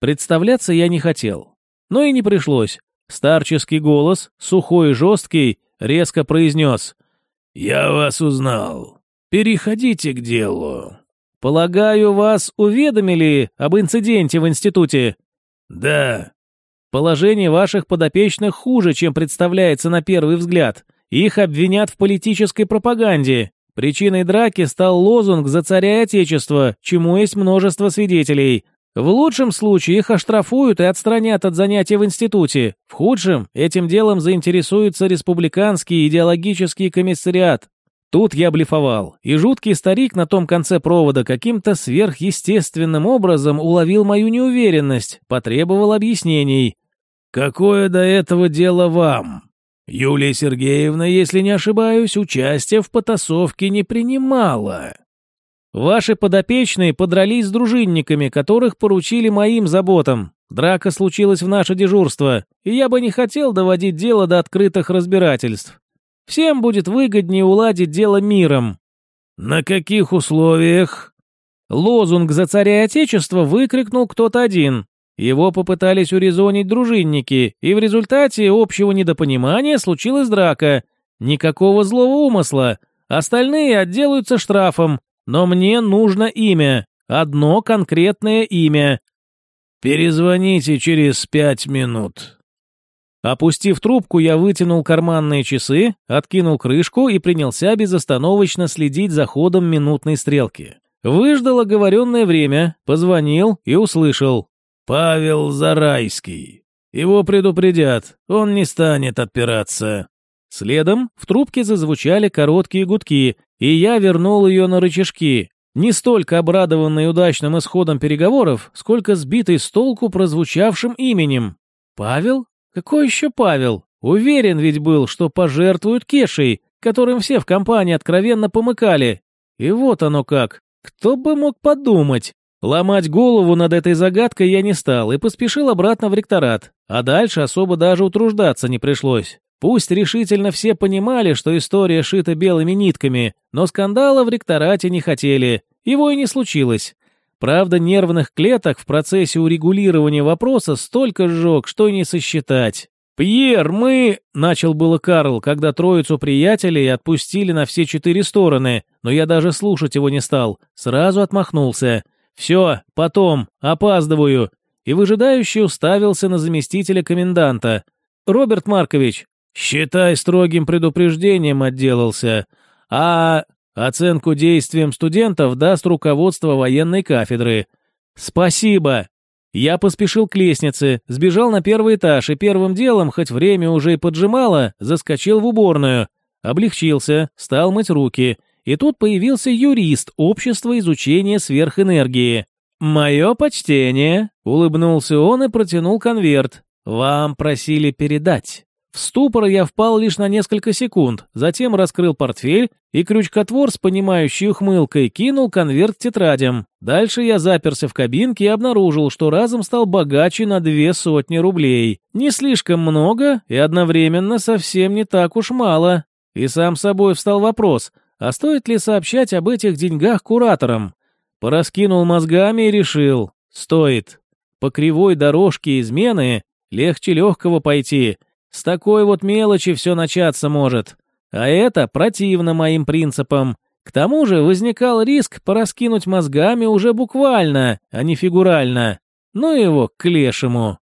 A: Представляться я не хотел, но и не пришлось. Старческий голос, сухой и жесткий, резко произнес «Я вас узнал. Переходите к делу». «Полагаю, вас уведомили об инциденте в институте?» «Да». «Положение ваших подопечных хуже, чем представляется на первый взгляд. Их обвинят в политической пропаганде. Причиной драки стал лозунг «За царя и отечество», чему есть множество свидетелей. В лучшем случае их оштрафуют и отстранят от занятий в институте. В худшем этим делом заинтересуется республиканский идеологический комиссариат. Тут я блефовал, и жуткий старик на том конце провода каким-то сверхъестественным образом уловил мою неуверенность, потребовал объяснений. «Какое до этого дело вам? Юлия Сергеевна, если не ошибаюсь, участие в потасовке не принимала». Ваши подопечные подрались с дружинниками, которых поручили моим заботам. Драка случилась в наше дежурство, и я бы не хотел доводить дело до открытых разбирательств. Всем будет выгоднее уладить дело миром. На каких условиях? Лозунг за царя и отечество выкрикнул кто-то один. Его попытались урезонить дружинники, и в результате общего недопонимания случилась драка. Никакого злого умысла. Остальные отделаются штрафом, но мне нужно имя, одно конкретное имя. Перезвоните через пять минут. Опустив трубку, я вытянул карманные часы, откинул крышку и принялся безостановочно следить за ходом минутной стрелки. Выждал оговоренное время, позвонил и услышал. «Павел Зарайский. Его предупредят, он не станет отпираться». Следом в трубке зазвучали короткие гудки, и я вернул ее на рычажки, не столько обрадованный удачным исходом переговоров, сколько сбитый с толку прозвучавшим именем. «Павел? Какой еще Павел? Уверен ведь был, что пожертвуют Кешей, которым все в компании откровенно помыкали. И вот оно как. Кто бы мог подумать? Ломать голову над этой загадкой я не стал и поспешил обратно в ректорат, а дальше особо даже утруждаться не пришлось. Пусть решительно все понимали, что история шита белыми нитками, но скандала в ректорате не хотели, его и не случилось. Правда, нервных клеток в процессе урегулирования вопроса столько сжег, что не сосчитать. «Пьер, мы...» — начал было Карл, когда троицу приятелей отпустили на все четыре стороны, но я даже слушать его не стал, сразу отмахнулся. «Все, потом, опаздываю», и выжидающий уставился на заместителя коменданта. «Роберт Маркович, Считай, строгим предупреждением отделался. А оценку действиям студентов даст руководство военной кафедры. Спасибо. Я поспешил к лестнице, сбежал на первый этаж и первым делом, хоть время уже и поджимало, заскочил в уборную. Облегчился, стал мыть руки. И тут появился юрист Общества изучения сверхэнергии. «Мое почтение», — улыбнулся он и протянул конверт. «Вам просили передать». В ступор я впал лишь на несколько секунд, затем раскрыл портфель, и крючкотвор с понимающей ухмылкой кинул конверт тетрадям. Дальше я заперся в кабинке и обнаружил, что разом стал богаче на две сотни рублей. Не слишком много и одновременно совсем не так уж мало. И сам собой встал вопрос, а стоит ли сообщать об этих деньгах кураторам? Пораскинул мозгами и решил, стоит. По кривой дорожке измены легче легкого пойти — с такой вот мелочи все начаться может. А это противно моим принципам. К тому же возникал риск пораскинуть мозгами уже буквально, а не фигурально. Ну его к лешему.